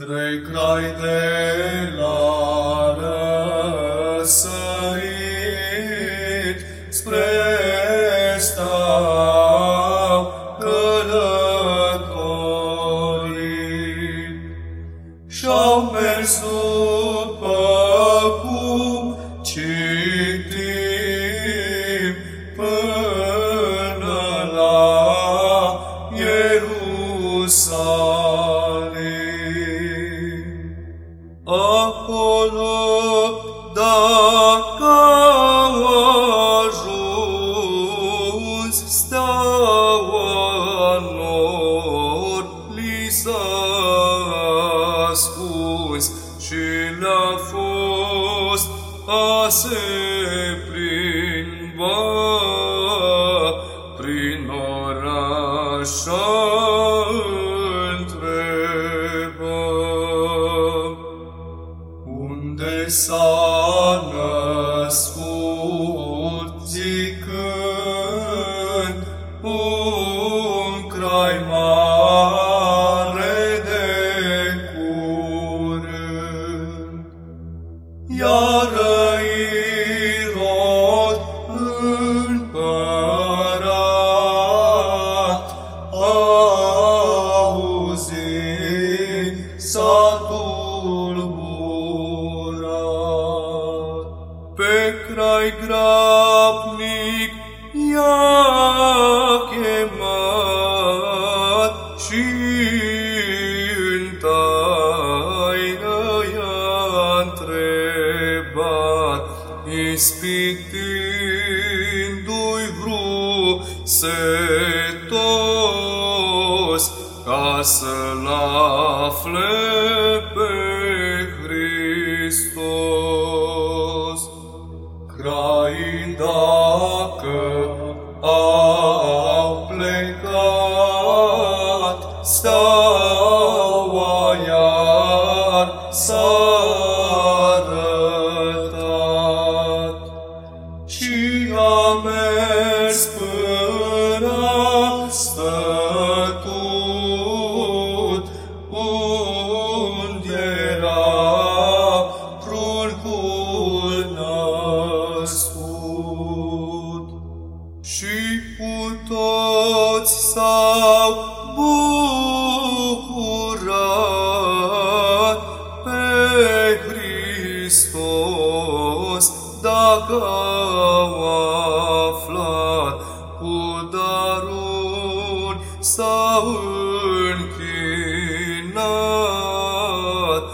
Tre kreide la a fost a se plimba prin orașa întreba. Unde s-a născut zicând un crai mare, iarăiros împărat, auzi satul burat. Pe crai grabnic și ispitindu-i vrusetos, ca să-l afle pe Hristos. Crai dacă au plecat, steaua iar s-a mers până a stătut unde era pruncul născut. Și cu toți s-au bucurat pe Hristos dacă kavun ki nad